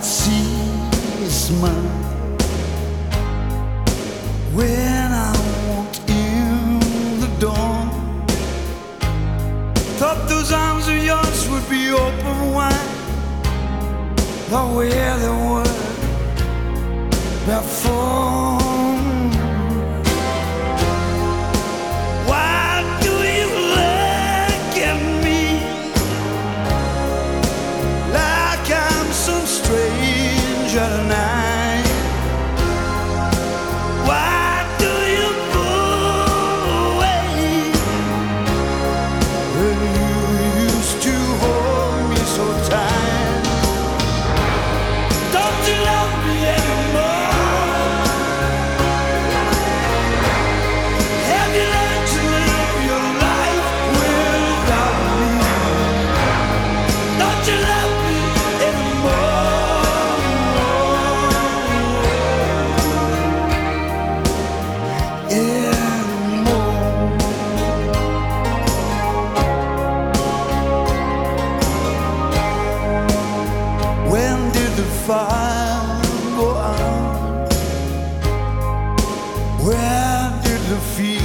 that when I walked in the door. Thought those arms of yours would be open wide, the way they were before. fim.